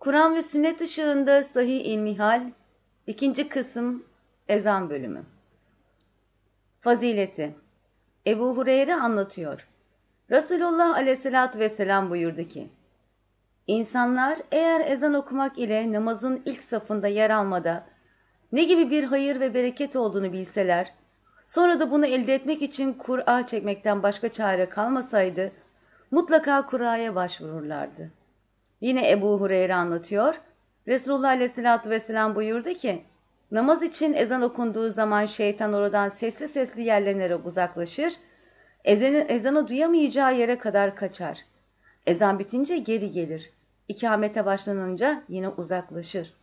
Kur'an ve sünnet ışığında sahih ilmihal, ikinci kısım ezan bölümü. Fazileti Ebu Hureyre anlatıyor. Resulullah aleyhissalatü vesselam buyurdu ki, İnsanlar eğer ezan okumak ile namazın ilk safında yer almada ne gibi bir hayır ve bereket olduğunu bilseler, sonra da bunu elde etmek için Kur'a çekmekten başka çare kalmasaydı, mutlaka Kur'a'ya başvururlardı. Yine Ebu Hureyre anlatıyor. Resulullah Aleyhisselatü Vesselam buyurdu ki, namaz için ezan okunduğu zaman şeytan oradan sesli sesli yerlenerek uzaklaşır, ezanı, ezanı duyamayacağı yere kadar kaçar. Ezan bitince geri gelir. İkamete başlanınca yine uzaklaşır.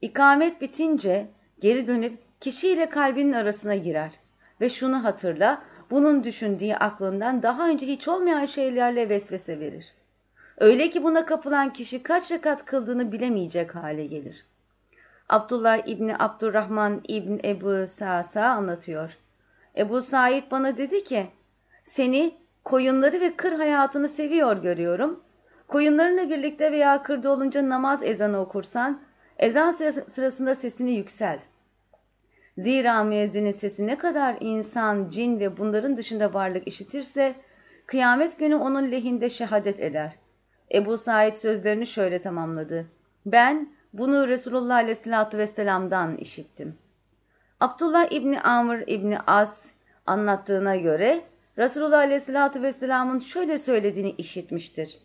İkamet bitince geri dönüp kişiyle kalbinin arasına girer ve şunu hatırla, bunun düşündüğü aklından daha önce hiç olmayan şeylerle vesvese verir. Öyle ki buna kapılan kişi kaç rekat kıldığını bilemeyecek hale gelir. Abdullah İbni Abdurrahman İbni Ebu Sa'sa anlatıyor. Ebu Said bana dedi ki, seni koyunları ve kır hayatını seviyor görüyorum. Koyunlarınla birlikte veya kırda olunca namaz ezanı okursan, ezan sırasında sesini yükselt. Zira müezzinin sesi ne kadar insan, cin ve bunların dışında varlık işitirse, kıyamet günü onun lehinde şehadet eder. Ebu Said sözlerini şöyle tamamladı. Ben bunu Resulullah Aleyhisselatü Vesselam'dan işittim. Abdullah İbni Amr İbni As anlattığına göre Resulullah Aleyhisselatü Vesselam'ın şöyle söylediğini işitmiştir.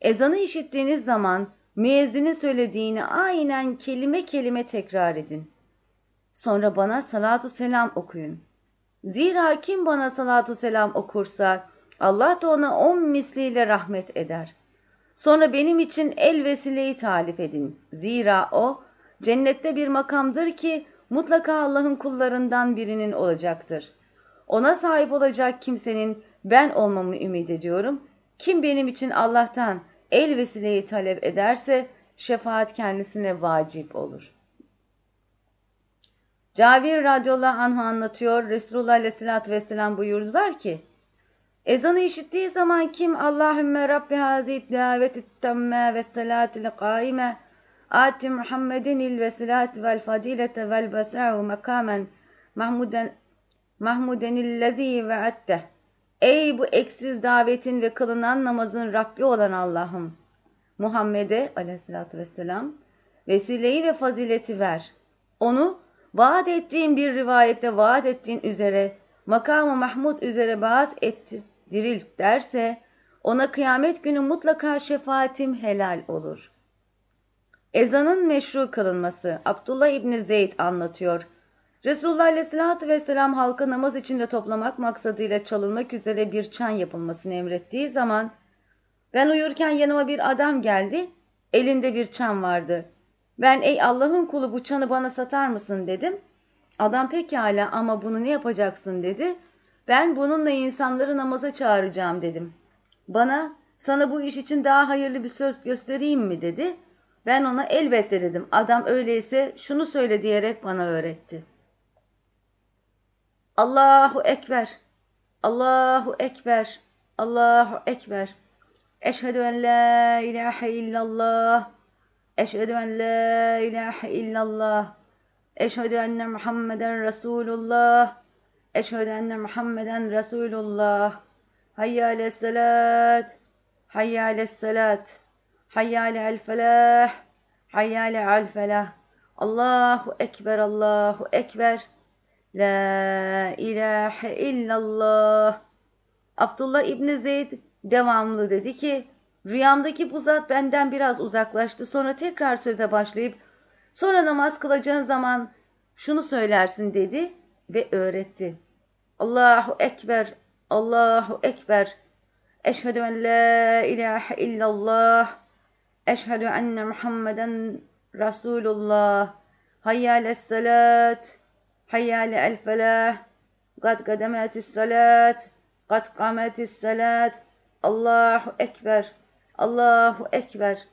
Ezanı işittiğiniz zaman müezzinin söylediğini aynen kelime kelime tekrar edin. Sonra bana salatu selam okuyun. Zira kim bana salatu selam okursa Allah da ona on misliyle rahmet eder. Sonra benim için el vesileyi talip edin. Zira o cennette bir makamdır ki mutlaka Allah'ın kullarından birinin olacaktır. Ona sahip olacak kimsenin ben olmamı ümit ediyorum. Kim benim için Allah'tan el vesileyi talep ederse şefaat kendisine vacip olur. Cabir radıyallahu anh anlatıyor. Resulullah aleyhissalatü vesselam buyurdular ki Ezanı işittiği zaman kim Allahümme Rabbi hazit daveti temme ve salatil kaime ati Muhammedin il vesilati vel fadilete vel besa'u mekamen mahmuden mahmudenillezi ve atte Ey bu eksiz davetin ve kılınan namazın Rabbi olan Allah'ım Muhammed'e aleyhissalatü vesselam vesileyi ve fazileti ver. Onu vaat ettiğin bir rivayette vaat ettiğin üzere makamı Mahmud üzere vaaz etti diril derse ona kıyamet günü mutlaka şefaatim helal olur. Ezanın meşru kılınması Abdullah İbni Zeyd anlatıyor. Resulullah Aleyhisselatü Vesselam halka namaz içinde toplamak maksadıyla çalınmak üzere bir çan yapılmasını emrettiği zaman ben uyurken yanıma bir adam geldi, elinde bir çan vardı. Ben ey Allah'ın kulu bu çanı bana satar mısın dedim. Adam pekala ama bunu ne yapacaksın dedi. Ben bununla insanları namaza çağıracağım dedim. Bana sana bu iş için daha hayırlı bir söz göstereyim mi dedi. Ben ona elbette dedim. Adam öyleyse şunu söyle diyerek bana öğretti. Allahu Ekber, Allahu Ekber, Allahu Ekber. Eşhedü en la ilahe illallah. Eşhedü en la ilahe illallah. Eşhedü enne Muhammeden Resulullah. Eşhedü enne Muhammeden Resulullah. Hayya aleyhissalat. Hayya aleyhissalat. Hayya aleyhel felah. Hayya aleyhel felah. Allahu Ekber, Allahu Ekber. La ilahe illallah. Abdullah İbni Zeyd devamlı dedi ki, rüyamdaki bu zat benden biraz uzaklaştı. Sonra tekrar söze başlayıp, sonra namaz kılacağın zaman şunu söylersin dedi ve öğretti. Allahu Ekber, Allahu Ekber. Eşhedü en la ilahe illallah. Eşhedü enne Muhammeden Resulullah. Hayyâle salat. Hayyâle el felah. Kad kademetis salat. Kad kametis salat. Allahu Ekber. Allahu Ekber.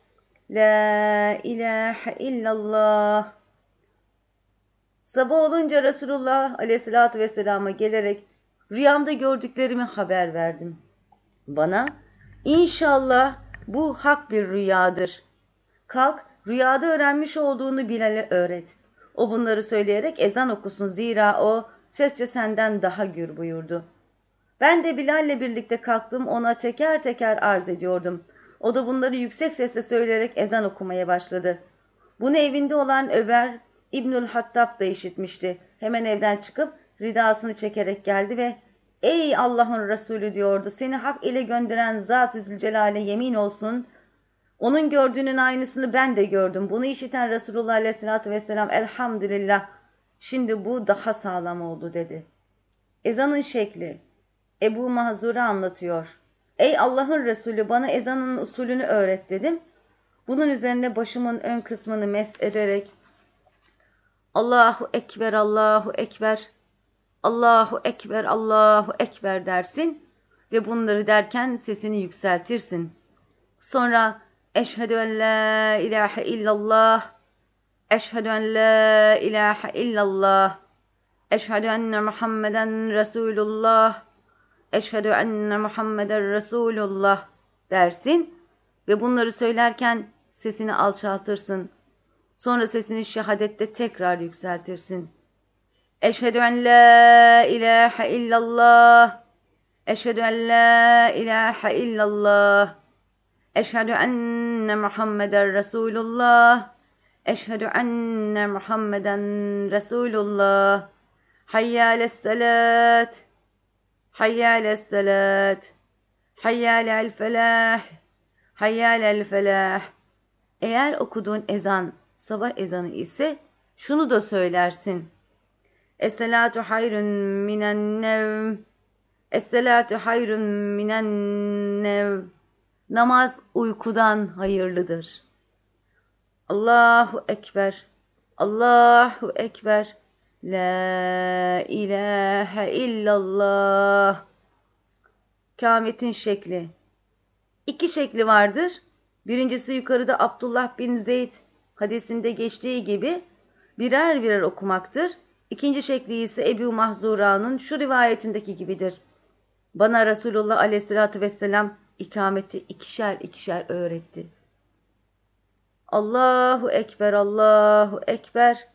La ilahe illallah. Sabah olunca Resulullah aleyhissalatü vesselama gelerek rüyamda gördüklerimi haber verdim. Bana inşallah bu hak bir rüyadır. Kalk rüyada öğrenmiş olduğunu Bilal'e öğret. O bunları söyleyerek ezan okusun zira o sesçe senden daha gür buyurdu. Ben de Bilal'le birlikte kalktım ona teker teker arz ediyordum. O da bunları yüksek sesle söyleyerek ezan okumaya başladı. Bunu evinde olan Ömer İbnül Hattab da işitmişti. Hemen evden çıkıp ridasını çekerek geldi ve ''Ey Allah'ın Resulü'' diyordu. ''Seni hak ile gönderen Zat-ı Zülcelal'e yemin olsun. Onun gördüğünün aynısını ben de gördüm. Bunu işiten Resulullah Aleyhisselatü Vesselam elhamdülillah şimdi bu daha sağlam oldu dedi. Ezanın şekli Ebu Mahzur'a anlatıyor. Ey Allah'ın Resulü bana ezanın usulünü öğret dedim. Bunun üzerine başımın ön kısmını mest ederek Allahu Ekber, Allahu Ekber, Allahu Ekber, Allahu Ekber dersin ve bunları derken sesini yükseltirsin. Sonra Eşhedü en la ilahe illallah, Eşhedü en la ilahe illallah, Eşhedü enne Muhammeden Resulullah, Eşhedü enne Muhammeden Resulullah dersin ve bunları söylerken sesini alçaltırsın. Sonra sesini şehadette tekrar yükseltirsin. Eşhedü en la ilahe illallah. Eşhedü en la ilahe illallah. Eşhedü enne Muhammeden Resulullah. Eşhedü enne Muhammeden Resulullah. Hayyâles salat. Hayyâles salat. Hayyâlel felah. Hayyâlel felah. Eğer okuduğun ezan sabah ezanı ise şunu da söylersin. Es-salatu hayrun minen nevm. Es-salatu hayrun minen nevm. Namaz uykudan hayırlıdır. Allahu Ekber. Allahu Ekber. La ilahe illallah. Kametin şekli. İki şekli vardır. Birincisi yukarıda Abdullah bin Zeyd hadisinde geçtiği gibi birer birer okumaktır. İkinci şekli ise Ebu Mahzura'nın şu rivayetindeki gibidir. Bana Resulullah aleyhissalatü vesselam ikameti ikişer ikişer öğretti. Allahu Ekber, Allahu Ekber.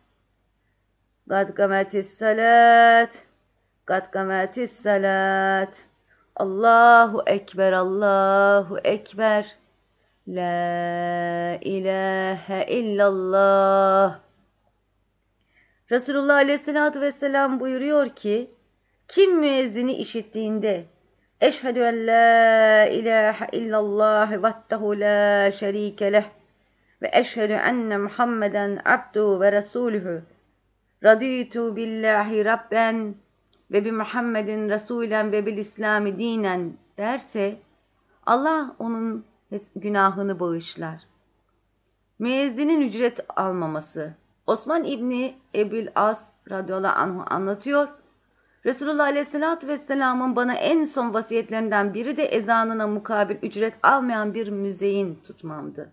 Kad kametis salat. Kad kametis salat. Allahu Ekber, Allahu Ekber. La ilahe illallah. Resulullah aleyhissalatü vesselam buyuruyor ki, kim müezzini işittiğinde, Eşhedü en la ilahe illallah vahdehu la şerike leh ve eşhedü enne Muhammeden abdu ve resuluhu raditu billahi rabben ve bi Muhammedin Resulen ve bil İslami dinen derse Allah onun günahını bağışlar. Müezzinin ücret almaması. Osman İbni Ebil As radıyallahu anhu anlatıyor. Resulullah aleyhissalatü vesselamın bana en son vasiyetlerinden biri de ezanına mukabil ücret almayan bir müzeyin tutmamdı.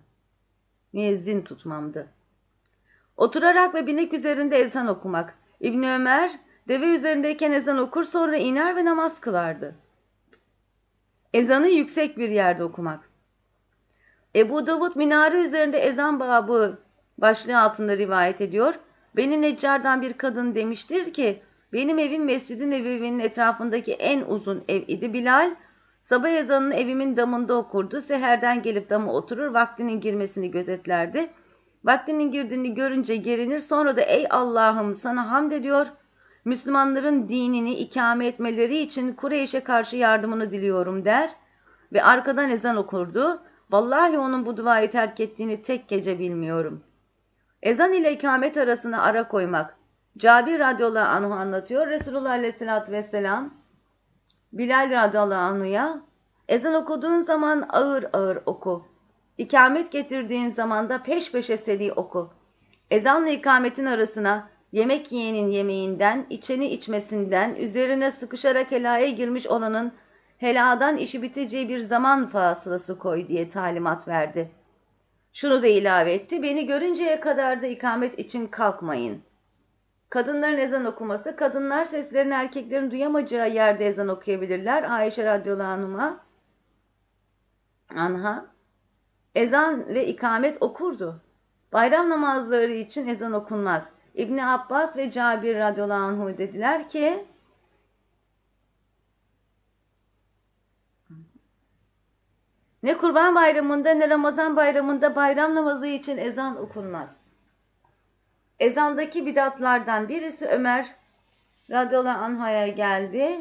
Müezzin tutmamdı. Oturarak ve binek üzerinde ezan okumak. İbni Ömer deve üzerindeyken ezan okur sonra iner ve namaz kılardı. Ezanı yüksek bir yerde okumak. Ebu Davud minare üzerinde ezan babı başlığı altında rivayet ediyor. Beni Neccar'dan bir kadın demiştir ki benim evim Mescid-i Nebevi'nin etrafındaki en uzun ev idi. Bilal sabah ezanını evimin damında okurdu. Seherden gelip dama oturur vaktinin girmesini gözetlerdi. Vaktinin girdiğini görünce gerinir sonra da ey Allah'ım sana hamd ediyor. Müslümanların dinini ikame etmeleri için Kureyş'e karşı yardımını diliyorum der ve arkadan ezan okurdu. Vallahi onun bu duayı terk ettiğini tek gece bilmiyorum. Ezan ile ikamet arasına ara koymak. Cabir radıyallahu anhu anlatıyor. Resulullah aleyhissalatü vesselam Bilal radıyallahu anhuya ezan okuduğun zaman ağır ağır oku. İkamet getirdiğin zaman da peş peşe seri oku. Ezanla ikametin arasına yemek yiyenin yemeğinden, içeni içmesinden, üzerine sıkışarak helaya girmiş olanın heladan işi biteceği bir zaman fasılası koy diye talimat verdi. Şunu da ilave etti, beni görünceye kadar da ikamet için kalkmayın. Kadınların ezan okuması, kadınlar seslerini erkeklerin duyamayacağı yerde ezan okuyabilirler. Ayşe anh'a, anha, ezan ve ikamet okurdu. Bayram namazları için ezan okunmaz. İbni Abbas ve Cabir radıyallahu anh dediler ki, ne kurban bayramında ne Ramazan bayramında bayram namazı için ezan okunmaz. Ezandaki bidatlardan birisi Ömer radıyallahu anh'a geldi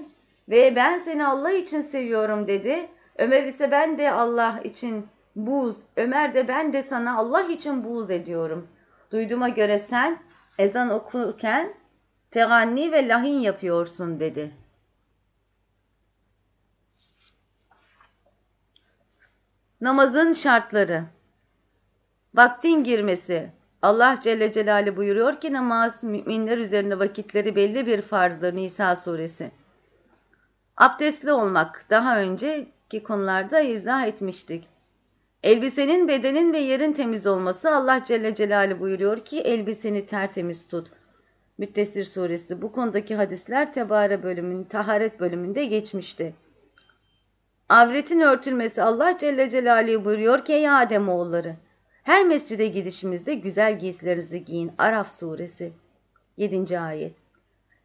ve ben seni Allah için seviyorum dedi. Ömer ise ben de Allah için buğz, Ömer de ben de sana Allah için buğz ediyorum. Duyduğuma göre sen ezan okurken teganni ve lahin yapıyorsun dedi. Namazın şartları Vaktin girmesi Allah Celle Celaluhu buyuruyor ki namaz müminler üzerine vakitleri belli bir farzdır Nisa suresi. Abdestli olmak daha önceki konularda izah etmiştik. Elbisenin, bedenin ve yerin temiz olması Allah Celle Celaluhu buyuruyor ki elbiseni tertemiz tut. Müttesir suresi bu konudaki hadisler tebare bölümünün, taharet bölümünde geçmişti. Avretin örtülmesi Allah Celle Celaluhu buyuruyor ki ey Ademoğulları her mescide gidişimizde güzel giysilerinizi giyin. Araf suresi 7. ayet.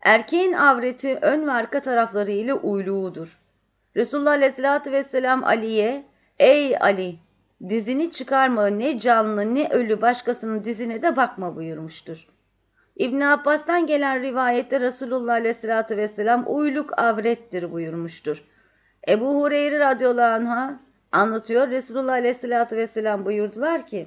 Erkeğin avreti ön ve arka tarafları ile uyluğudur. Resulullah Aleyhisselatü Vesselam Ali'ye ey Ali dizini çıkarma ne canlı ne ölü başkasının dizine de bakma buyurmuştur. İbn Abbas'tan gelen rivayette Resulullah Aleyhisselatü Vesselam uyluk avrettir buyurmuştur. Ebu Hureyre radıyallahu anh'a anlatıyor. Resulullah Aleyhisselatü Vesselam buyurdular ki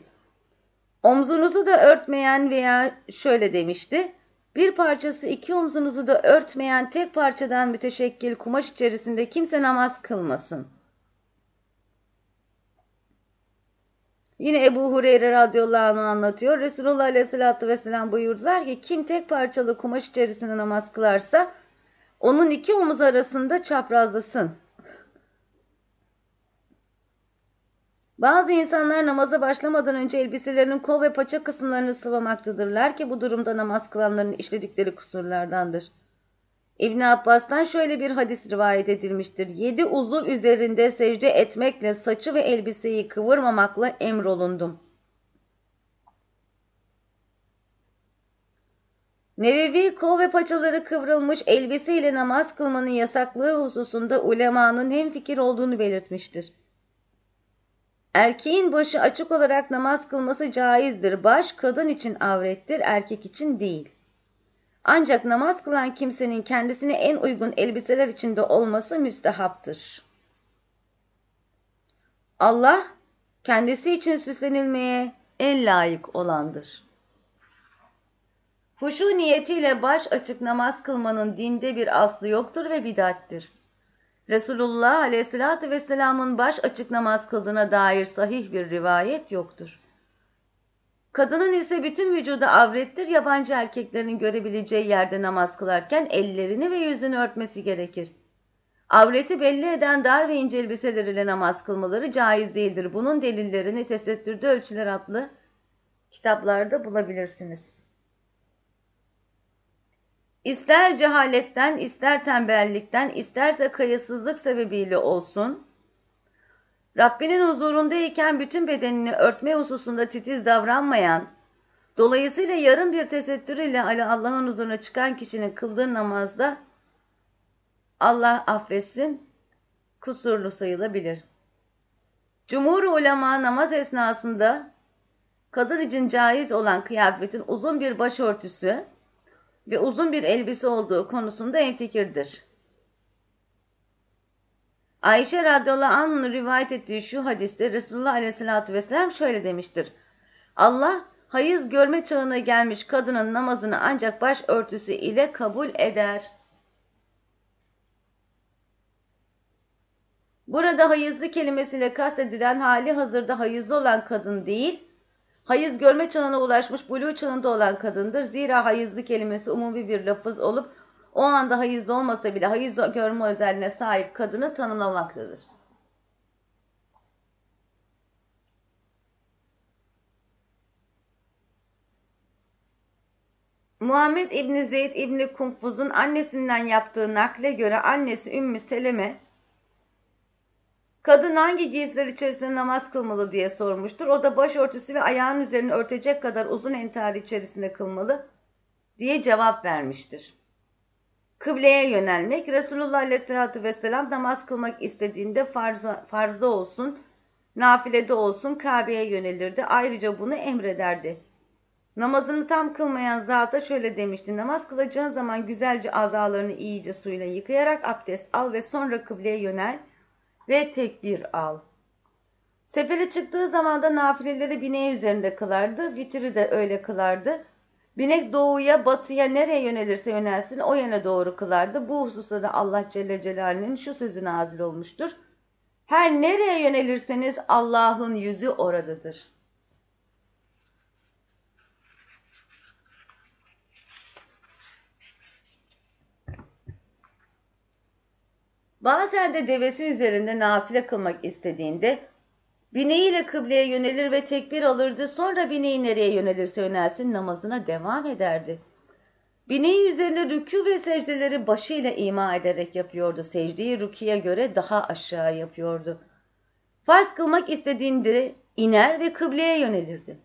omzunuzu da örtmeyen veya şöyle demişti. Bir parçası iki omzunuzu da örtmeyen tek parçadan müteşekkil kumaş içerisinde kimse namaz kılmasın. Yine Ebu Hureyre radıyallahu anh anlatıyor. Resulullah aleyhissalatü vesselam buyurdular ki kim tek parçalı kumaş içerisinde namaz kılarsa onun iki omuz arasında çaprazlasın. Bazı insanlar namaza başlamadan önce elbiselerinin kol ve paça kısımlarını sıvamaktadırlar ki bu durumda namaz kılanların işledikleri kusurlardandır. İbn Abbas'tan şöyle bir hadis rivayet edilmiştir. Yedi uzuv üzerinde secde etmekle saçı ve elbiseyi kıvırmamakla emrolundum. Nevevi kol ve paçaları kıvrılmış elbiseyle namaz kılmanın yasaklığı hususunda ulemanın hem fikir olduğunu belirtmiştir. Erkeğin başı açık olarak namaz kılması caizdir. Baş kadın için avrettir, erkek için değil. Ancak namaz kılan kimsenin kendisine en uygun elbiseler içinde olması müstehaptır. Allah kendisi için süslenilmeye en layık olandır. Huşu niyetiyle baş açık namaz kılmanın dinde bir aslı yoktur ve bidattir. Resulullah aleyhissalatü vesselamın baş açık namaz kıldığına dair sahih bir rivayet yoktur. Kadının ise bütün vücudu avrettir, yabancı erkeklerin görebileceği yerde namaz kılarken ellerini ve yüzünü örtmesi gerekir. Avreti belli eden dar ve ince elbiseler namaz kılmaları caiz değildir. Bunun delillerini Tesettürde Ölçüler adlı kitaplarda bulabilirsiniz. İster cehaletten, ister tembellikten, isterse kayıtsızlık sebebiyle olsun, Rabbinin huzurundayken bütün bedenini örtme hususunda titiz davranmayan, dolayısıyla yarım bir tesettür ile Allah'ın huzuruna çıkan kişinin kıldığı namazda Allah affetsin, kusurlu sayılabilir. Cumhur ulema namaz esnasında kadın için caiz olan kıyafetin uzun bir başörtüsü, ve uzun bir elbise olduğu konusunda enfikirdir. Ayşe radıyallahu anh'ın rivayet ettiği şu hadiste Resulullah aleyhissalatü vesselam şöyle demiştir. Allah hayız görme çağına gelmiş kadının namazını ancak baş örtüsü ile kabul eder. Burada hayızlı kelimesiyle kastedilen hali hazırda hayızlı olan kadın değil, Hayız görme çağına ulaşmış buluğ çağında olan kadındır. Zira hayızlı kelimesi umumi bir lafız olup o anda hayızlı olmasa bile hayız görme özelliğine sahip kadını tanımlamaktadır. Muhammed İbni Zeyd İbni Kunkfuz'un annesinden yaptığı nakle göre annesi Ümmü Seleme kadın hangi giysiler içerisinde namaz kılmalı diye sormuştur. O da başörtüsü ve ayağın üzerini örtecek kadar uzun entari içerisinde kılmalı diye cevap vermiştir. Kıbleye yönelmek, Resulullah Aleyhisselatü Vesselam namaz kılmak istediğinde farza, farzda olsun, nafilede olsun Kabe'ye yönelirdi. Ayrıca bunu emrederdi. Namazını tam kılmayan zata şöyle demişti. Namaz kılacağın zaman güzelce azalarını iyice suyla yıkayarak abdest al ve sonra kıbleye yönel ve tekbir al. Sefere çıktığı zaman da nafileleri bineği üzerinde kılardı. Vitri de öyle kılardı. Binek doğuya, batıya nereye yönelirse yönelsin o yöne doğru kılardı. Bu hususta da Allah Celle Celaluhu'nun şu sözü nazil olmuştur. Her nereye yönelirseniz Allah'ın yüzü oradadır. Bazen de devesi üzerinde nafile kılmak istediğinde bineğiyle kıbleye yönelir ve tekbir alırdı. Sonra bineği nereye yönelirse yönelsin namazına devam ederdi. Bineği üzerine rükû ve secdeleri başıyla ima ederek yapıyordu. Secdeyi rüküye göre daha aşağı yapıyordu. Farz kılmak istediğinde iner ve kıbleye yönelirdi.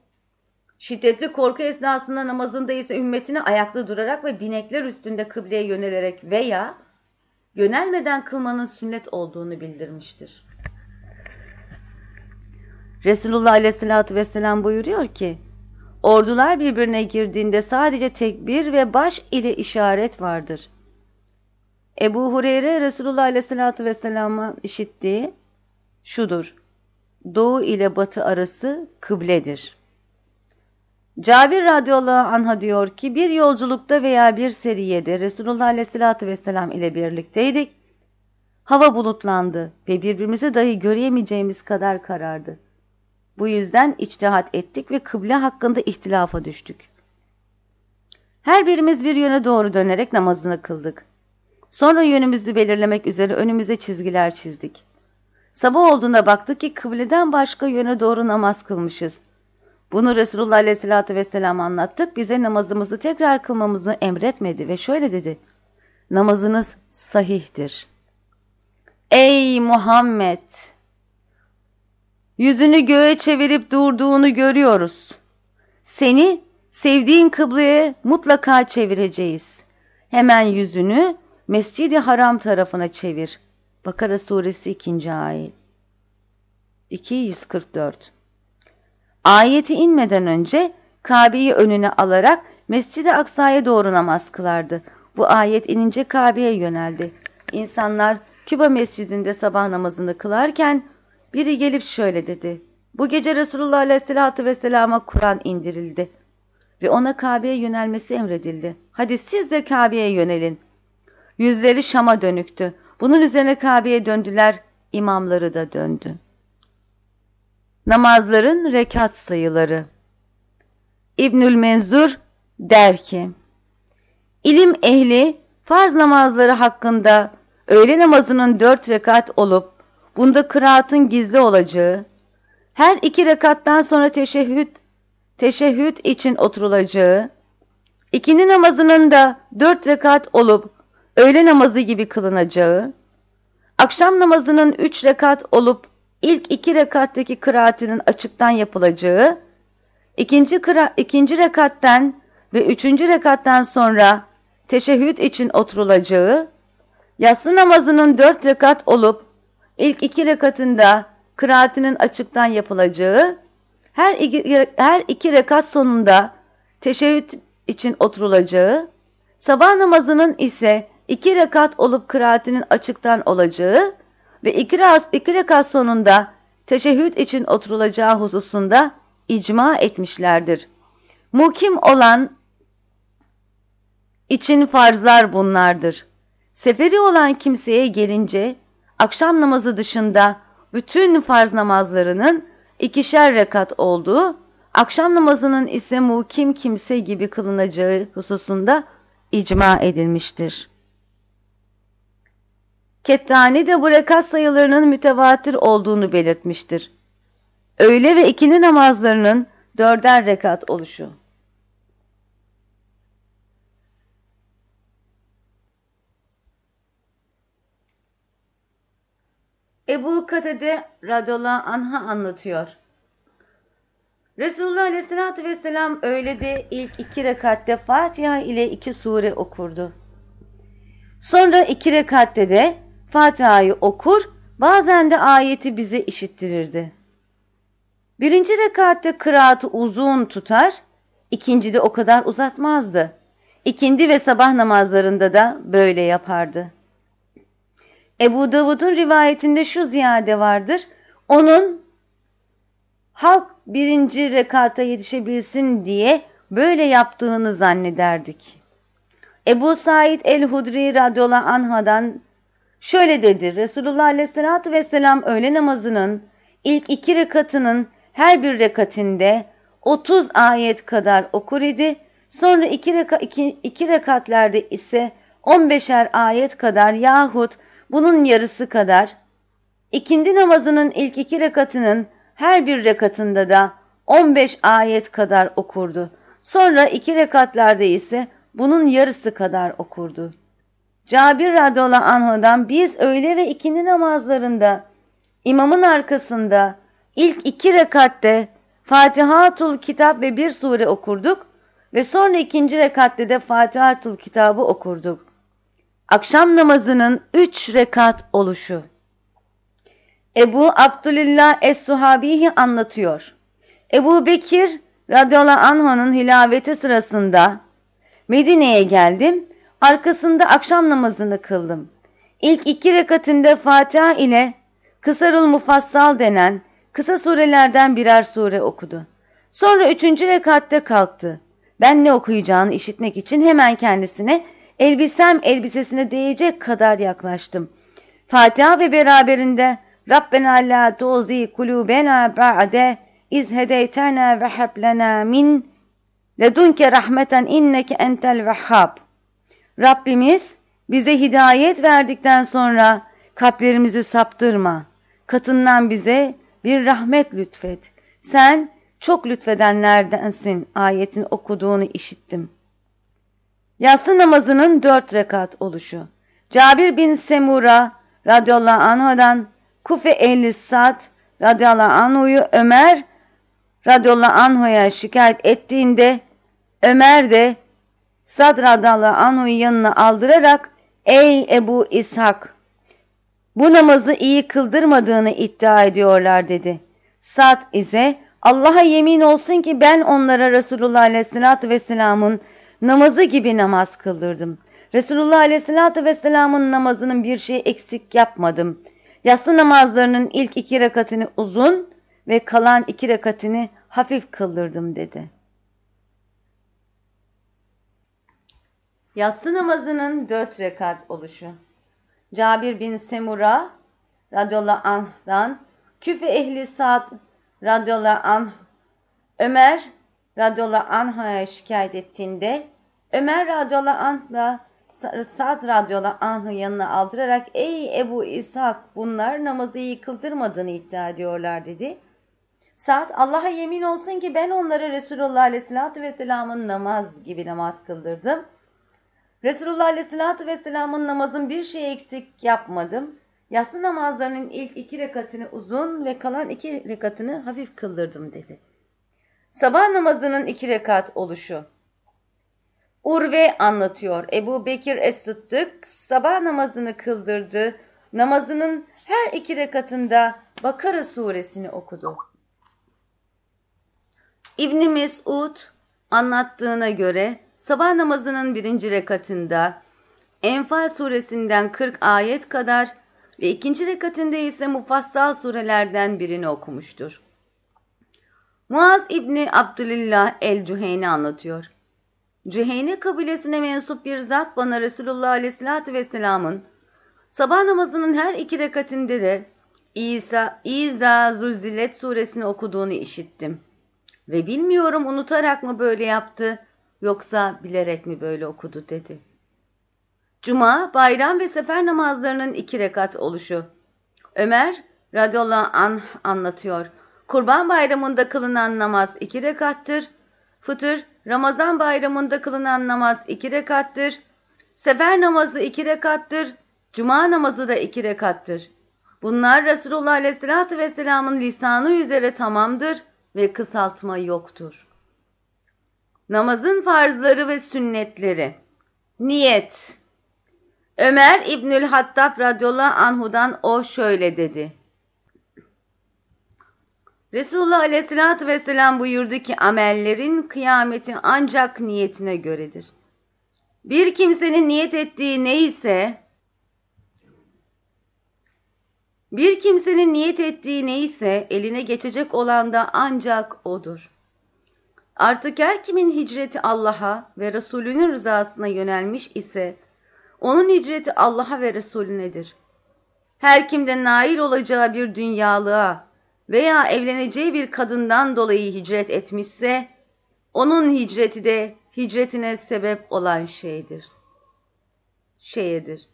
Şiddetli korku esnasında namazında ise ümmetini ayakta durarak ve binekler üstünde kıbleye yönelerek veya yönelmeden kılmanın sünnet olduğunu bildirmiştir. Resulullah Aleyhisselatü Vesselam buyuruyor ki, ordular birbirine girdiğinde sadece tekbir ve baş ile işaret vardır. Ebu Hureyre Resulullah Aleyhisselatü Vesselam'a işittiği şudur, doğu ile batı arası kıbledir. Cabir radıyallahu anha diyor ki bir yolculukta veya bir seriyede Resulullah aleyhissalatü vesselam ile birlikteydik. Hava bulutlandı ve birbirimizi dahi göremeyeceğimiz kadar karardı. Bu yüzden içtihat ettik ve kıble hakkında ihtilafa düştük. Her birimiz bir yöne doğru dönerek namazını kıldık. Sonra yönümüzü belirlemek üzere önümüze çizgiler çizdik. Sabah olduğunda baktık ki kıbleden başka yöne doğru namaz kılmışız. Bunu Resulullah Aleyhisselatü Vesselam anlattık. Bize namazımızı tekrar kılmamızı emretmedi ve şöyle dedi. Namazınız sahihtir. Ey Muhammed! Yüzünü göğe çevirip durduğunu görüyoruz. Seni sevdiğin kıbleye mutlaka çevireceğiz. Hemen yüzünü Mescid-i Haram tarafına çevir. Bakara suresi 2. ayet. 244 Ayeti inmeden önce Kabe'yi önüne alarak Mescid-i Aksa'ya doğru namaz kılardı. Bu ayet inince Kabe'ye yöneldi. İnsanlar Küba mescidinde sabah namazını kılarken biri gelip şöyle dedi. Bu gece Resulullah Aleyhisselatü Vesselam'a Kur'an indirildi ve ona Kabe'ye yönelmesi emredildi. Hadi siz de Kabe'ye yönelin. Yüzleri Şam'a dönüktü. Bunun üzerine Kabe'ye döndüler, imamları da döndü. Namazların rekat sayıları İbnül Menzur der ki, İlim ehli farz namazları hakkında öğle namazının dört rekat olup bunda kıraatın gizli olacağı, her iki rekattan sonra teşehhüd, teşehhüd için oturulacağı, ikindi namazının da dört rekat olup öğle namazı gibi kılınacağı, akşam namazının üç rekat olup ilk iki rekattaki kıraatinin açıktan yapılacağı, ikinci, kıra, ikinci rekatten ve üçüncü rekattan sonra teşehhüd için oturulacağı, yatsı namazının dört rekat olup ilk iki rekatında kıraatinin açıktan yapılacağı, her iki, her iki rekat sonunda teşehhüd için oturulacağı, sabah namazının ise iki rekat olup kıraatinin açıktan olacağı ve iki, iki rekat sonunda teşehhüd için oturulacağı hususunda icma etmişlerdir. Mukim olan için farzlar bunlardır. Seferi olan kimseye gelince akşam namazı dışında bütün farz namazlarının ikişer rekat olduğu akşam namazının ise mukim kimse gibi kılınacağı hususunda icma edilmiştir. Kettani de bu rekat sayılarının mütevatir olduğunu belirtmiştir. Öğle ve ikindi namazlarının dörder rekat oluşu. Ebu Katede radıyallahu anh'a anlatıyor. Resulullah aleyhissalatü vesselam öğlede ilk iki rekatte Fatiha ile iki sure okurdu. Sonra iki rekatte de Fatiha'yı okur, bazen de ayeti bize işittirirdi. Birinci rekatte kıraatı uzun tutar, ikincide o kadar uzatmazdı. İkindi ve sabah namazlarında da böyle yapardı. Ebu Davud'un rivayetinde şu ziyade vardır. Onun halk birinci rekata yetişebilsin diye böyle yaptığını zannederdik. Ebu Said el-Hudri radyola anhadan şöyle dedi. Resulullah aleyhissalatü vesselam öğle namazının ilk iki rekatının her bir rekatinde 30 ayet kadar okur idi. Sonra iki, reka, iki, iki rekatlerde ise 15'er ayet kadar yahut bunun yarısı kadar. İkindi namazının ilk iki rekatının her bir rekatında da 15 ayet kadar okurdu. Sonra iki rekatlarda ise bunun yarısı kadar okurdu. Cabir radıyallahu anh'dan biz öğle ve ikindi namazlarında imamın arkasında ilk iki rekatte Fatihatul Kitap ve bir sure okurduk ve sonra ikinci rekatte de Fatihatul Kitabı okurduk. Akşam namazının üç rekat oluşu. Ebu Abdülillah Es-Suhabihi anlatıyor. Ebu Bekir radıyallahu anh'ın hilaveti sırasında Medine'ye geldim. Arkasında akşam namazını kıldım. İlk iki rekatinde Fatiha ile Kısarul Mufassal denen kısa surelerden birer sure okudu. Sonra üçüncü rekatte kalktı. Ben ne okuyacağını işitmek için hemen kendisine elbisem elbisesine değecek kadar yaklaştım. Fatiha ve beraberinde Rabbena la tuzi kulubena ba'de iz hedeytena ve hablena min ledunke rahmeten inneke entel vehhab. Rabbimiz bize hidayet verdikten sonra kalplerimizi saptırma. Katından bize bir rahmet lütfet. Sen çok lütfedenlerdensin ayetin okuduğunu işittim. Yatsı namazının dört rekat oluşu. Cabir bin Semura radıyallahu anh'dan Kufe ehli Sad radıyallahu anhu'yu Ömer radıyallahu anhu'ya şikayet ettiğinde Ömer de Sad radıyallahu anhu'yu yanına aldırarak Ey Ebu İshak bu namazı iyi kıldırmadığını iddia ediyorlar dedi. Sad ise Allah'a yemin olsun ki ben onlara Resulullah aleyhissalatü vesselamın namazı gibi namaz kıldırdım. Resulullah aleyhissalatü vesselamın namazının bir şey eksik yapmadım. Yatsı namazlarının ilk iki rekatini uzun ve kalan iki rekatini hafif kıldırdım dedi. Yatsı namazının dört rekat oluşu. Cabir bin Semura radıyallahu anh'dan, Küfe ehli Sa'd radıyallahu anh, Ömer radıyallahu anh'a şikayet ettiğinde, Ömer radıyallahu anh'la Sa'd radıyallahu anh'ı yanına aldırarak ey Ebu İshak bunlar namazı iyi iddia ediyorlar dedi. Sa'd Allah'a yemin olsun ki ben onlara Resulullah aleyhissalatü vesselamın namaz gibi namaz kıldırdım. Resulullah aleyhissalatü vesselamın namazın bir şey eksik yapmadım. Yatsı namazlarının ilk iki rekatını uzun ve kalan iki rekatını hafif kıldırdım dedi. Sabah namazının iki rekat oluşu. Urve anlatıyor. Ebu Bekir Es-Sıddık sabah namazını kıldırdı. Namazının her iki rekatında Bakara suresini okudu. İbni Mesud anlattığına göre sabah namazının birinci rekatında Enfal suresinden 40 ayet kadar ve ikinci rekatinde ise mufassal surelerden birini okumuştur. Muaz İbni Abdülillah el-Cüheyni anlatıyor. Cüheyne kabilesine mensup bir zat bana Resulullah Aleyhisselatü Vesselam'ın sabah namazının her iki rekatinde de İsa, İza Zulzillet suresini okuduğunu işittim. ve bilmiyorum unutarak mı böyle yaptı yoksa bilerek mi böyle okudu dedi. Cuma, bayram ve sefer namazlarının iki rekat oluşu. Ömer radıyallahu anh anlatıyor. Kurban bayramında kılınan namaz iki rekattır. Fıtır, Ramazan bayramında kılınan namaz iki rekattır. Sefer namazı iki rekattır. Cuma namazı da iki rekattır. Bunlar Resulullah Aleyhisselatü Vesselam'ın lisanı üzere tamamdır ve kısaltma yoktur. Namazın farzları ve sünnetleri. Niyet. Ömer İbnül Hattab radıyallahu anhudan o şöyle dedi. Resulullah aleyhissalatü vesselam buyurdu ki amellerin kıyameti ancak niyetine göredir. Bir kimsenin niyet ettiği neyse bir kimsenin niyet ettiği neyse eline geçecek olan da ancak odur. Artık her kimin hicreti Allah'a ve Resulünün rızasına yönelmiş ise onun hicreti Allah'a ve Resulünedir. Her kimde nail olacağı bir dünyalığa veya evleneceği bir kadından dolayı hicret etmişse, onun hicreti de hicretine sebep olan şeydir. Şeyedir.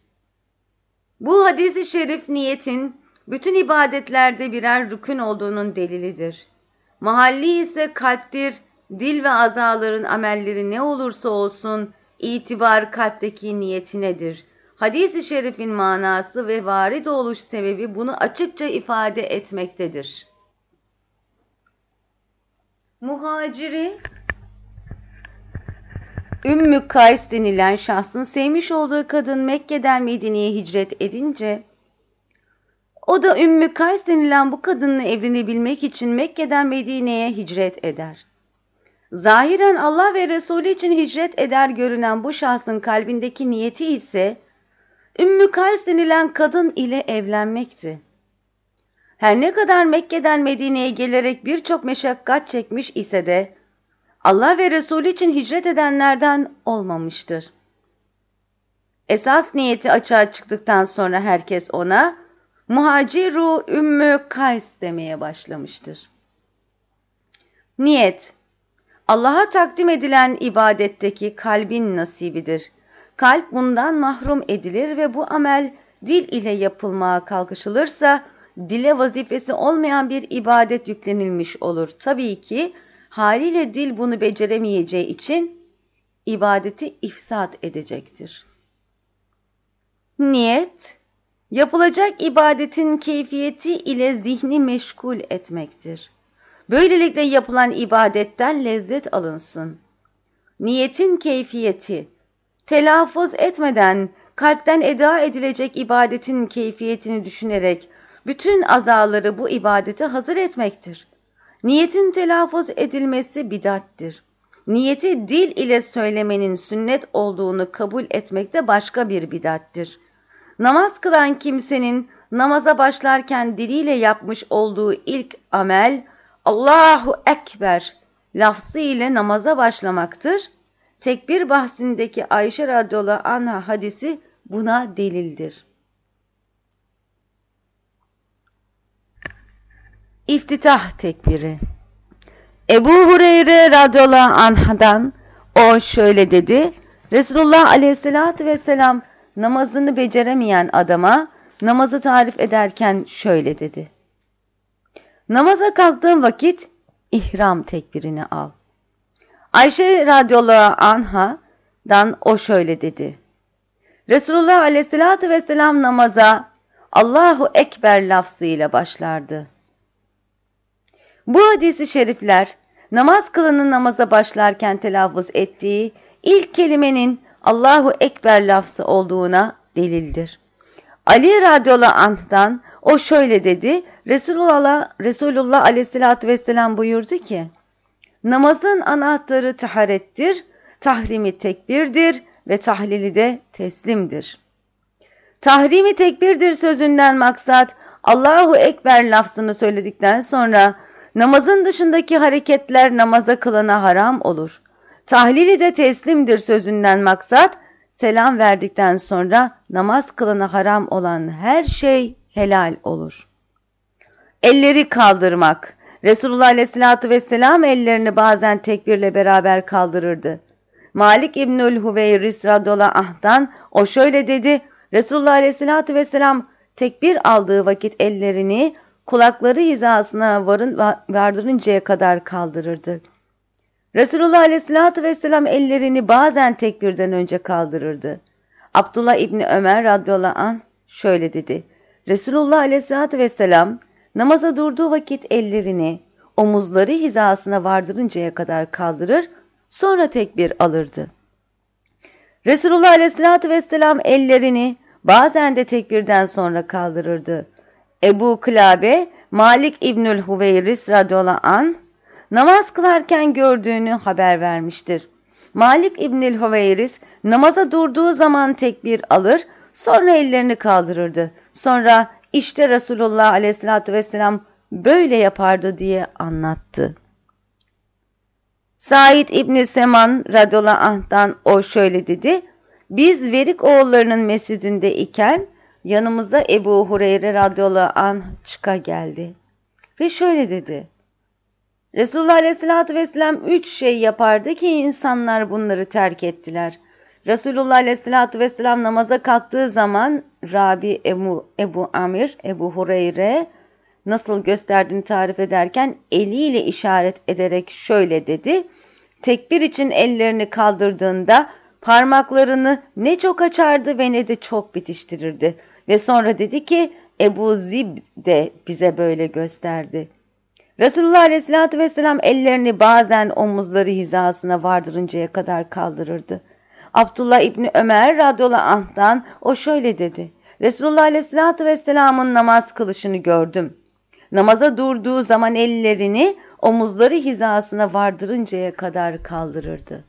Bu hadisi şerif niyetin bütün ibadetlerde birer rükün olduğunun delilidir. Mahalli ise kalptir, dil ve azaların amelleri ne olursa olsun itibar kalpteki niyetinedir. Hadis-i şerifin manası ve varid oluş sebebi bunu açıkça ifade etmektedir. Muhaciri Ümmü Kays denilen şahsın sevmiş olduğu kadın Mekke'den Medine'ye hicret edince o da Ümmü Kays denilen bu kadınla evlenebilmek için Mekke'den Medine'ye hicret eder. Zahiren Allah ve Resulü için hicret eder görünen bu şahsın kalbindeki niyeti ise Ümmü Kays denilen kadın ile evlenmekti. Her ne kadar Mekke'den Medine'ye gelerek birçok meşakkat çekmiş ise de Allah ve Resulü için hicret edenlerden olmamıştır. Esas niyeti açığa çıktıktan sonra herkes ona Muhaciru Ümmü Kays demeye başlamıştır. Niyet Allah'a takdim edilen ibadetteki kalbin nasibidir. Kalp bundan mahrum edilir ve bu amel dil ile yapılmaya kalkışılırsa dile vazifesi olmayan bir ibadet yüklenilmiş olur. Tabii ki haliyle dil bunu beceremeyeceği için ibadeti ifsat edecektir. Niyet, yapılacak ibadetin keyfiyeti ile zihni meşgul etmektir. Böylelikle yapılan ibadetten lezzet alınsın. Niyetin keyfiyeti, telaffuz etmeden kalpten eda edilecek ibadetin keyfiyetini düşünerek bütün azaları bu ibadete hazır etmektir. Niyetin telaffuz edilmesi bidattir. Niyeti dil ile söylemenin sünnet olduğunu kabul etmek de başka bir bidattir. Namaz kılan kimsenin namaza başlarken diliyle yapmış olduğu ilk amel Allahu Ekber lafzı ile namaza başlamaktır. Tekbir bahsindeki Ayşe radıyallahu anha hadisi buna delildir. İftitah tekbiri Ebu Hureyre radıyallahu anhadan o şöyle dedi. Resulullah aleyhissalatü vesselam namazını beceremeyen adama namazı tarif ederken şöyle dedi. Namaza kalktığın vakit ihram tekbirini al. Ayşe radıyallahu anha'dan o şöyle dedi. Resulullah aleyhissalatü vesselam namaza Allahu Ekber lafzıyla başlardı. Bu hadisi şerifler namaz kılanın namaza başlarken telaffuz ettiği ilk kelimenin Allahu Ekber lafzı olduğuna delildir. Ali radıyallahu anh'dan o şöyle dedi. Resulullah, Resulullah aleyhissalatü vesselam buyurdu ki namazın anahtarı taharettir, tahrimi tekbirdir ve tahlili de teslimdir. Tahrimi tekbirdir sözünden maksat Allahu Ekber lafzını söyledikten sonra namazın dışındaki hareketler namaza kılana haram olur. Tahlili de teslimdir sözünden maksat selam verdikten sonra namaz kılana haram olan her şey helal olur. Elleri kaldırmak, Resulullah Aleyhisselatü Vesselam ellerini bazen tekbirle beraber kaldırırdı. Malik İbnül Hüveyris radıyallahu anh'dan o şöyle dedi. Resulullah Aleyhisselatü Vesselam tekbir aldığı vakit ellerini kulakları hizasına varın, vardırıncaya kadar kaldırırdı. Resulullah Aleyhisselatü Vesselam ellerini bazen tekbirden önce kaldırırdı. Abdullah İbni Ömer radıyallahu anh şöyle dedi. Resulullah Aleyhisselatü Vesselam namaza durduğu vakit ellerini omuzları hizasına vardırıncaya kadar kaldırır, sonra tekbir alırdı. Resulullah Aleyhisselatü Vesselam ellerini bazen de tekbirden sonra kaldırırdı. Ebu Klabe, Malik İbnül Huveyris radıyallahu an namaz kılarken gördüğünü haber vermiştir. Malik İbnül Huveyris namaza durduğu zaman tekbir alır, sonra ellerini kaldırırdı. Sonra işte Resulullah aleyhissalatü vesselam böyle yapardı diye anlattı. Said İbni Seman radıyallahu anh'tan o şöyle dedi. Biz Verik oğullarının mescidinde iken yanımıza Ebu Hureyre radıyallahu anh çıka geldi. Ve şöyle dedi. Resulullah aleyhissalatü vesselam üç şey yapardı ki insanlar bunları terk ettiler. Resulullah aleyhissalatü vesselam namaza kalktığı zaman Rabi Ebu, Ebu Amir, Ebu Hureyre nasıl gösterdiğini tarif ederken eliyle işaret ederek şöyle dedi. Tekbir için ellerini kaldırdığında parmaklarını ne çok açardı ve ne de çok bitiştirirdi. Ve sonra dedi ki Ebu Zib de bize böyle gösterdi. Resulullah Aleyhisselatü Vesselam ellerini bazen omuzları hizasına vardırıncaya kadar kaldırırdı. Abdullah İbni Ömer radıyallahu anh'tan o şöyle dedi. Resulullah Aleyhisselatü Vesselam'ın namaz kılışını gördüm. Namaza durduğu zaman ellerini omuzları hizasına vardırıncaya kadar kaldırırdı.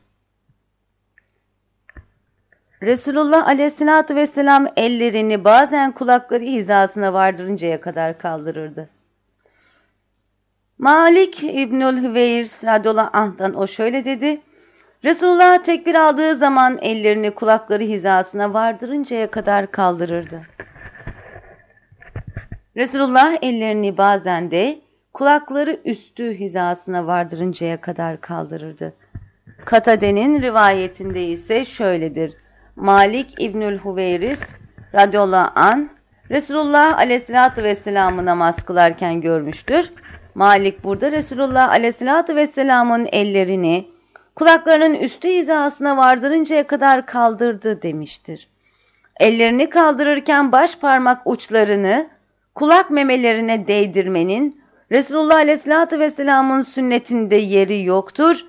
Resulullah aleyhissalatü vesselam ellerini bazen kulakları hizasına vardırıncaya kadar kaldırırdı. Malik İbnül Hüveyrs radıyallahu anh'tan o şöyle dedi. Resulullah tekbir aldığı zaman ellerini kulakları hizasına vardırıncaya kadar kaldırırdı. Resulullah ellerini bazen de kulakları üstü hizasına vardırıncaya kadar kaldırırdı. Katade'nin rivayetinde ise şöyledir. Malik İbnül Huveyris radıyallahu an Resulullah aleyhissalatü vesselam'ı namaz kılarken görmüştür. Malik burada Resulullah aleyhissalatü vesselamın ellerini kulaklarının üstü hizasına vardırıncaya kadar kaldırdı demiştir. Ellerini kaldırırken baş parmak uçlarını kulak memelerine değdirmenin Resulullah aleyhissalatü vesselamın sünnetinde yeri yoktur.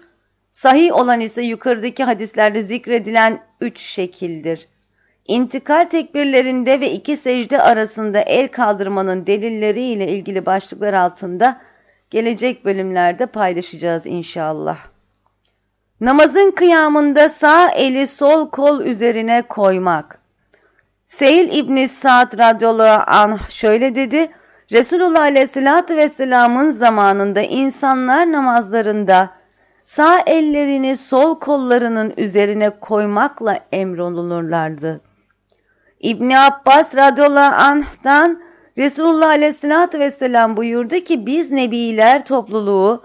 Sahih olan ise yukarıdaki hadislerde zikredilen üç şekildir. İntikal tekbirlerinde ve iki secde arasında el kaldırmanın delilleriyle ilgili başlıklar altında gelecek bölümlerde paylaşacağız inşallah. Namazın kıyamında sağ eli sol kol üzerine koymak. Seyil İbni Sa'd radıyallahu anh şöyle dedi. Resulullah aleyhissalatü vesselamın zamanında insanlar namazlarında sağ ellerini sol kollarının üzerine koymakla emrolunurlardı. İbni Abbas radıyallahu anh'tan Resulullah aleyhissalatü vesselam buyurdu ki biz nebiler topluluğu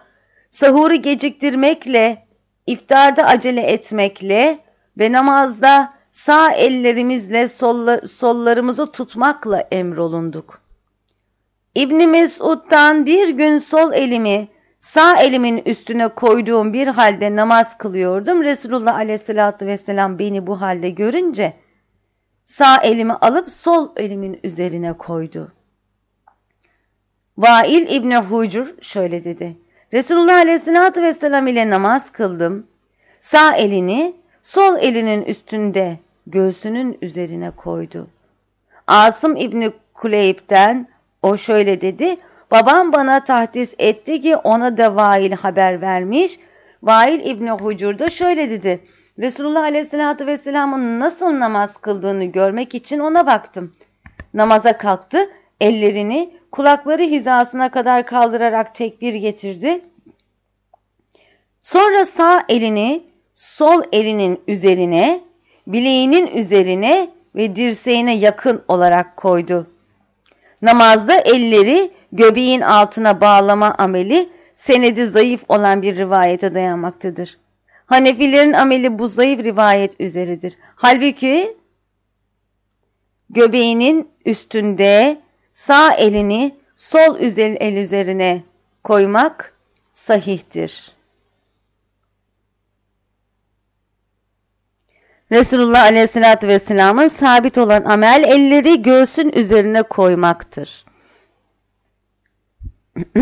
sahuru geciktirmekle, iftarda acele etmekle ve namazda sağ ellerimizle sollar, sollarımızı tutmakla emrolunduk. İbni Mesud'dan bir gün sol elimi sağ elimin üstüne koyduğum bir halde namaz kılıyordum. Resulullah aleyhissalatü vesselam beni bu halde görünce sağ elimi alıp sol elimin üzerine koydu. Vail İbni Hucur şöyle dedi. Resulullah aleyhissalatü vesselam ile namaz kıldım. Sağ elini sol elinin üstünde göğsünün üzerine koydu. Asım İbni Kuleyb'den o şöyle dedi. Babam bana tahdis etti ki ona da Vail haber vermiş. Vail İbni Hucur da şöyle dedi. Resulullah Aleyhisselatü Vesselam'ın nasıl namaz kıldığını görmek için ona baktım. Namaza kalktı, ellerini kulakları hizasına kadar kaldırarak tekbir getirdi. Sonra sağ elini sol elinin üzerine, bileğinin üzerine ve dirseğine yakın olarak koydu. Namazda elleri göbeğin altına bağlama ameli senedi zayıf olan bir rivayete dayanmaktadır. Hanefilerin ameli bu zayıf rivayet üzeridir. Halbuki göbeğinin üstünde sağ elini sol el üzerine koymak sahihtir. Resulullah Aleyhisselatü Vesselam'ın sabit olan amel elleri göğsün üzerine koymaktır.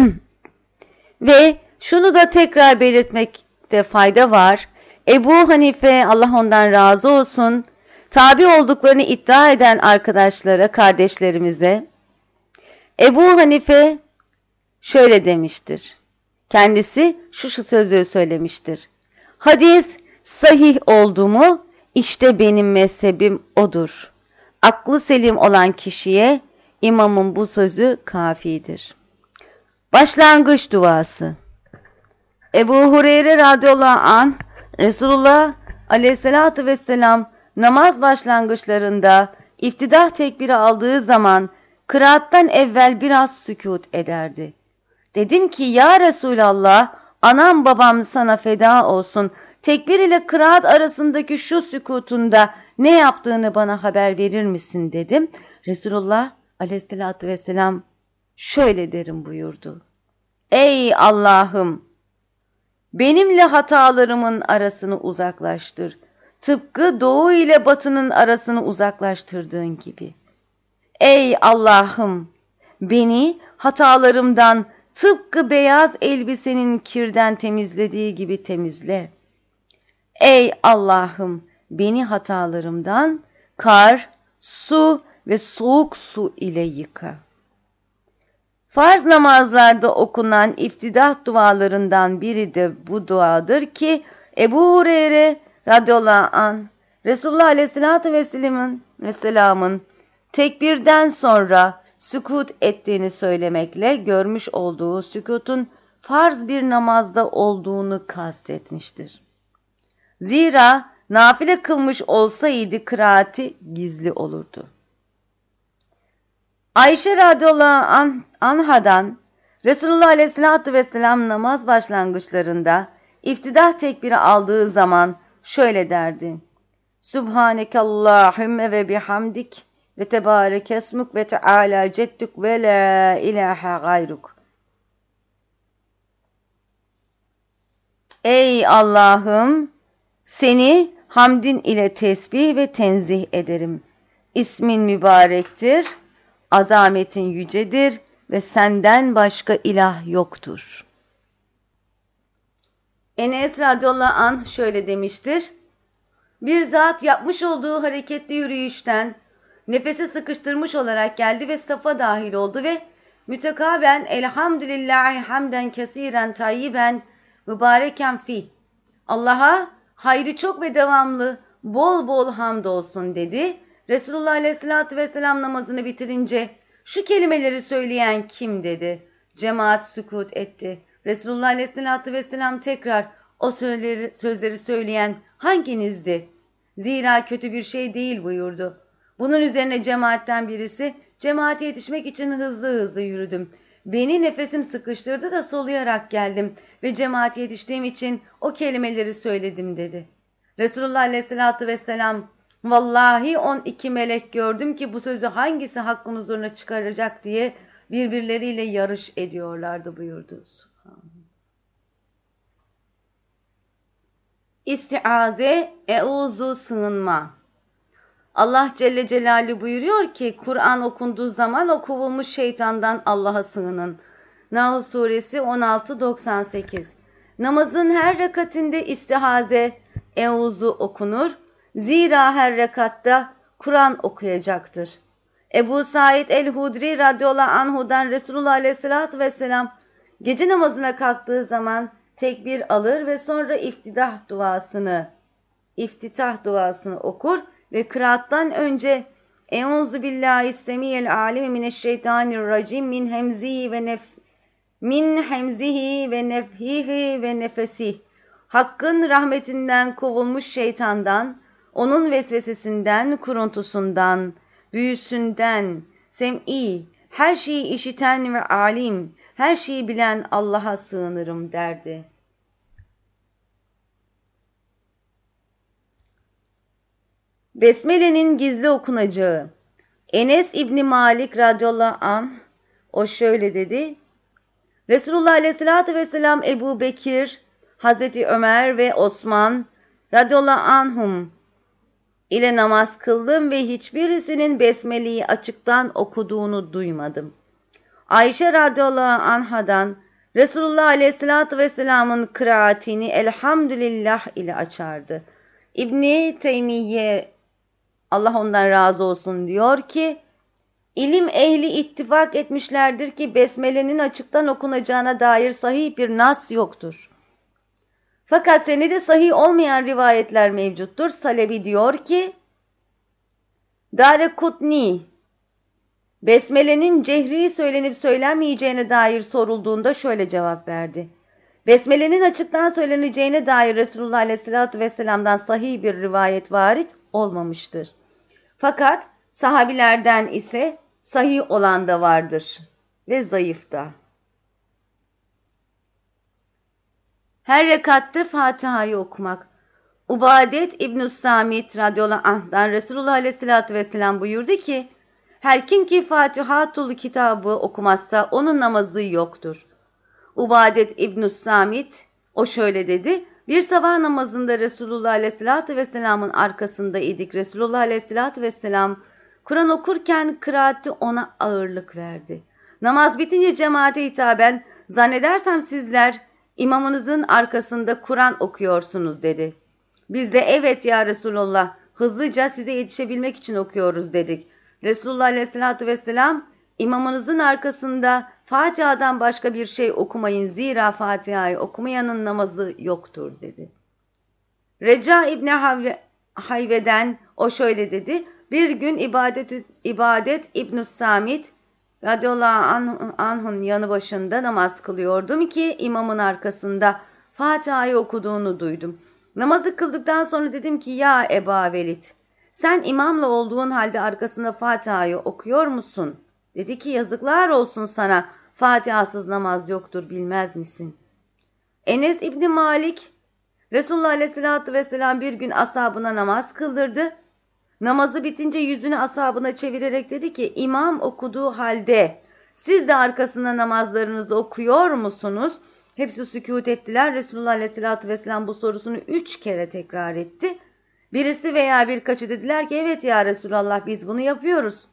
Ve şunu da tekrar belirtmekte fayda var. Ebu Hanife Allah ondan razı olsun tabi olduklarını iddia eden arkadaşlara, kardeşlerimize Ebu Hanife şöyle demiştir. Kendisi şu sözü söylemiştir. Hadis sahih oldu mu işte benim mezhebim odur. Aklı selim olan kişiye imamın bu sözü kafidir. Başlangıç duası Ebu Hureyre radıyallahu an Resulullah aleyhissalatü vesselam namaz başlangıçlarında iftidah tekbiri aldığı zaman kıraattan evvel biraz sükut ederdi. Dedim ki ya Resulallah anam babam sana feda olsun tekbir ile kıraat arasındaki şu sükutunda ne yaptığını bana haber verir misin dedim. Resulullah aleyhissalatü vesselam şöyle derim buyurdu. Ey Allah'ım benimle hatalarımın arasını uzaklaştır. Tıpkı doğu ile batının arasını uzaklaştırdığın gibi. Ey Allah'ım beni hatalarımdan tıpkı beyaz elbisenin kirden temizlediği gibi temizle. Ey Allah'ım beni hatalarımdan kar, su ve soğuk su ile yıka. Farz namazlarda okunan iftidah dualarından biri de bu duadır ki Ebu Hureyre radıyallahu an Resulullah aleyhissalatü vesselamın, vesselamın tekbirden sonra sükut ettiğini söylemekle görmüş olduğu sükutun farz bir namazda olduğunu kastetmiştir. Zira nafile kılmış olsaydı kıraati gizli olurdu. Ayşe radıyallahu anh, anhadan Resulullah aleyhissalatü vesselam namaz başlangıçlarında iftidah tekbiri aldığı zaman şöyle derdi. Subhaneke Allahümme ve bihamdik ve tebarek esmuk ve teala ceddük ve la ilahe gayruk. Ey Allah'ım seni hamdin ile tesbih ve tenzih ederim. İsmin mübarektir, azametin yücedir ve senden başka ilah yoktur. Enes radıyallahu anh şöyle demiştir. Bir zat yapmış olduğu hareketli yürüyüşten nefesi sıkıştırmış olarak geldi ve safa dahil oldu ve mütekaben elhamdülillahi hamden kesiren tayyiben mübareken fi. Allah'a hayrı çok ve devamlı bol bol hamd olsun dedi. Resulullah aleyhissalatü vesselam namazını bitirince şu kelimeleri söyleyen kim dedi. Cemaat sükut etti. Resulullah aleyhissalatü vesselam tekrar o sözleri, sözleri söyleyen hanginizdi? Zira kötü bir şey değil buyurdu. Bunun üzerine cemaatten birisi cemaate yetişmek için hızlı hızlı yürüdüm. Beni nefesim sıkıştırdı da soluyarak geldim ve cemaate yetiştiğim için o kelimeleri söyledim dedi. Resulullah aleyhissalatü vesselam vallahi on iki melek gördüm ki bu sözü hangisi hakkın huzuruna çıkaracak diye birbirleriyle yarış ediyorlardı buyurdu. İstiaze, euzu sığınma. Allah Celle Celaluhu buyuruyor ki Kur'an okunduğu zaman o kovulmuş şeytandan Allah'a sığının. Nahl suresi 16-98 Namazın her rekatinde istihaze, euzu okunur. Zira her rekatta Kur'an okuyacaktır. Ebu Said el-Hudri radıyallahu anhudan Resulullah aleyhissalatü vesselam gece namazına kalktığı zaman tekbir alır ve sonra iftidah duasını, iftitah duasını okur ve kıraattan önce Euzu billahi semiyel alimi mineşşeytanirracim min hemzihi ve nefs min hemzihi ve nefhihi ve nefesih Hakkın rahmetinden kovulmuş şeytandan, onun vesvesesinden, kuruntusundan, büyüsünden, sem'i, her şeyi işiten ve alim, her şeyi bilen Allah'a sığınırım derdi. Besmele'nin gizli okunacağı Enes İbni Malik radıyallahu anh o şöyle dedi. Resulullah aleyhissalatü vesselam Ebu Bekir, Hazreti Ömer ve Osman radıyallahu anhum ile namaz kıldım ve hiçbirisinin besmeleyi açıktan okuduğunu duymadım. Ayşe radıyallahu anhadan Resulullah aleyhissalatü vesselamın kıraatini elhamdülillah ile açardı. İbni Teymiye Allah ondan razı olsun diyor ki ilim ehli ittifak etmişlerdir ki besmelenin açıktan okunacağına dair sahih bir nas yoktur. Fakat senede sahih olmayan rivayetler mevcuttur. Salebi diyor ki Dare Kutni Besmele'nin cehri söylenip söylenmeyeceğine dair sorulduğunda şöyle cevap verdi. Besmele'nin açıktan söyleneceğine dair Resulullah Aleyhisselatü Vesselam'dan sahih bir rivayet varit olmamıştır. Fakat sahabilerden ise sahih olan da vardır ve zayıf da. Her rekatte Fatiha'yı okumak. Ubadet İbn-i Samit radıyallahu anh'dan Resulullah aleyhissalatü vesselam buyurdu ki, her kim ki Fatihatul kitabı okumazsa onun namazı yoktur. Ubadet İbn-i Samit o şöyle dedi, bir sabah namazında Resulullah Aleyhisselatü Vesselam'ın arkasında idik. Resulullah Aleyhisselatü Vesselam Kur'an okurken kıraati ona ağırlık verdi. Namaz bitince cemaate hitaben zannedersem sizler imamınızın arkasında Kur'an okuyorsunuz dedi. Biz de evet ya Resulullah hızlıca size yetişebilmek için okuyoruz dedik. Resulullah Aleyhisselatü Vesselam imamınızın arkasında Fatiha'dan başka bir şey okumayın zira Fatiha'yı okumayanın namazı yoktur dedi. Reca İbni Hayve'den o şöyle dedi. Bir gün ibadet, ibadet İbn Samit radıyallahu anh, yanı başında namaz kılıyordum ki imamın arkasında Fatiha'yı okuduğunu duydum. Namazı kıldıktan sonra dedim ki ya Eba Velid sen imamla olduğun halde arkasında Fatiha'yı okuyor musun? Dedi ki yazıklar olsun sana Fatihasız namaz yoktur bilmez misin? Enes İbni Malik Resulullah Aleyhisselatü Vesselam bir gün ashabına namaz kıldırdı. Namazı bitince yüzünü ashabına çevirerek dedi ki imam okuduğu halde siz de arkasında namazlarınızı okuyor musunuz? Hepsi sükut ettiler. Resulullah Aleyhisselatü Vesselam bu sorusunu üç kere tekrar etti. Birisi veya birkaçı dediler ki evet ya Resulallah biz bunu yapıyoruz.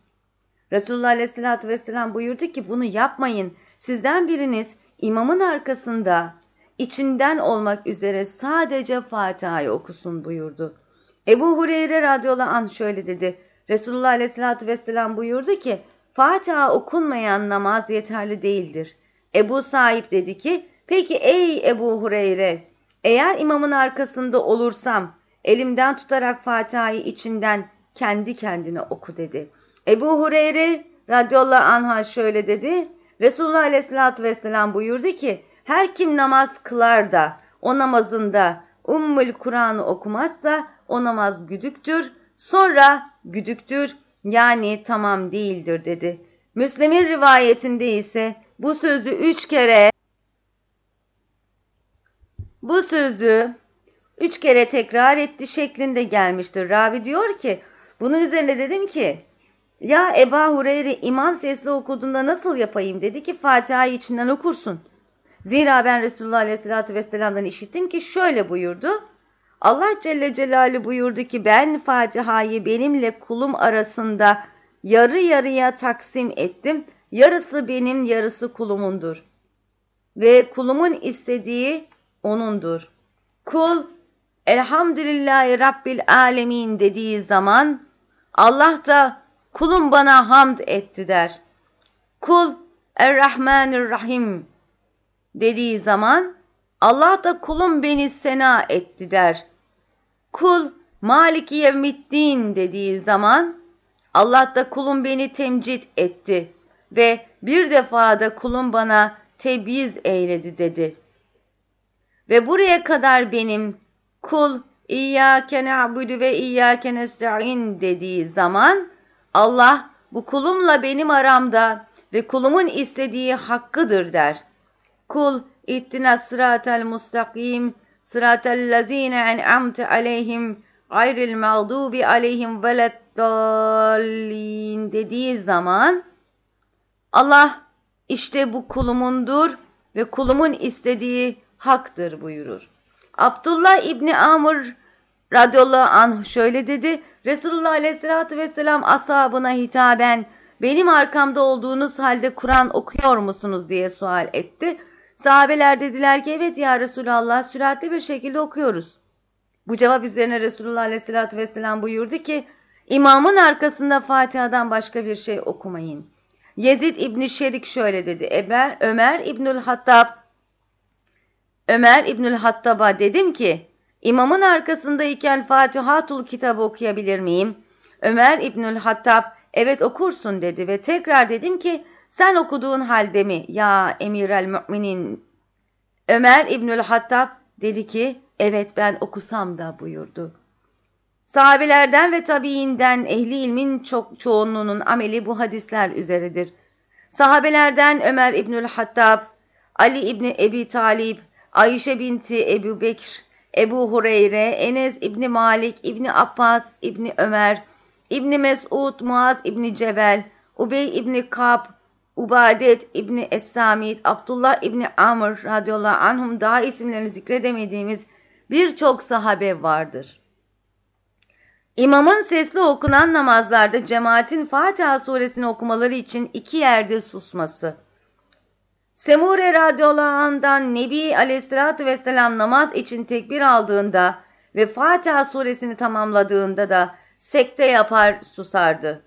Resulullah Aleyhisselatü Vesselam buyurdu ki bunu yapmayın. Sizden biriniz imamın arkasında içinden olmak üzere sadece Fatiha'yı okusun buyurdu. Ebu Hureyre radıyallahu anh şöyle dedi. Resulullah Aleyhisselatü Vesselam buyurdu ki Fatiha okunmayan namaz yeterli değildir. Ebu Saib dedi ki peki ey Ebu Hureyre eğer imamın arkasında olursam elimden tutarak Fatiha'yı içinden kendi kendine oku dedi.'' Ebu Hureyre radıyallahu anh'a şöyle dedi. Resulullah aleyhissalatü vesselam buyurdu ki her kim namaz kılar da o namazında Ummul Kur'an'ı okumazsa o namaz güdüktür. Sonra güdüktür yani tamam değildir dedi. Müslim'in rivayetinde ise bu sözü üç kere bu sözü üç kere tekrar etti şeklinde gelmiştir. Ravi diyor ki bunun üzerine dedim ki ya Eba Hureyre imam sesli okuduğunda nasıl yapayım dedi ki Fatiha'yı içinden okursun. Zira ben Resulullah Aleyhisselatü Vesselam'dan işittim ki şöyle buyurdu. Allah Celle Celaluhu buyurdu ki ben Fatiha'yı benimle kulum arasında yarı yarıya taksim ettim. Yarısı benim yarısı kulumundur. Ve kulumun istediği onundur. Kul elhamdülillahi rabbil alemin dediği zaman Allah da kulum bana hamd etti der. Kul Errahmanirrahim dediği zaman Allah da kulum beni sena etti der. Kul Maliki Yevmiddin dediği zaman Allah da kulum beni temcid etti ve bir defada kulum bana tebiz eyledi dedi. Ve buraya kadar benim kul İyyâke na'budu ve İyyâke nesta'in dediği zaman Allah bu kulumla benim aramda ve kulumun istediği hakkıdır der. Kul ittina sıratel mustakim sıratel lazine en'amte aleyhim gayril mağdubi aleyhim veleddallin dediği zaman Allah işte bu kulumundur ve kulumun istediği haktır buyurur. Abdullah İbni Amr radıyallahu anh şöyle dedi. Resulullah aleyhissalatü vesselam ashabına hitaben benim arkamda olduğunuz halde Kur'an okuyor musunuz diye sual etti. Sahabeler dediler ki evet ya Resulallah süratli bir şekilde okuyoruz. Bu cevap üzerine Resulullah aleyhissalatü vesselam buyurdu ki imamın arkasında Fatiha'dan başka bir şey okumayın. Yezid İbni Şerik şöyle dedi. Eber, Ömer İbnül Hattab Ömer İbnül Hattab'a dedim ki imamın arkasındayken Fatihatul kitabı okuyabilir miyim? Ömer İbnül Hattab evet okursun dedi ve tekrar dedim ki sen okuduğun halde mi ya emir el müminin? Ömer İbnül Hattab dedi ki evet ben okusam da buyurdu. Sahabelerden ve tabiinden ehli ilmin çok çoğunluğunun ameli bu hadisler üzeredir. Sahabelerden Ömer İbnül Hattab, Ali İbni Ebi Talib, Ayşe binti Ebu Bekir, Ebu Hureyre, Enes İbni Malik, İbni Abbas, İbni Ömer, İbni Mesud, Muaz İbni Cebel, Ubey İbni Kab, Ubadet İbni Es-Samit, Abdullah İbni Amr radıyallahu anhum daha isimlerini zikredemediğimiz birçok sahabe vardır. İmamın sesli okunan namazlarda cemaatin Fatiha suresini okumaları için iki yerde susması. Semure radıyallahu Nebi aleyhissalatü vesselam namaz için tekbir aldığında ve Fatiha suresini tamamladığında da sekte yapar susardı.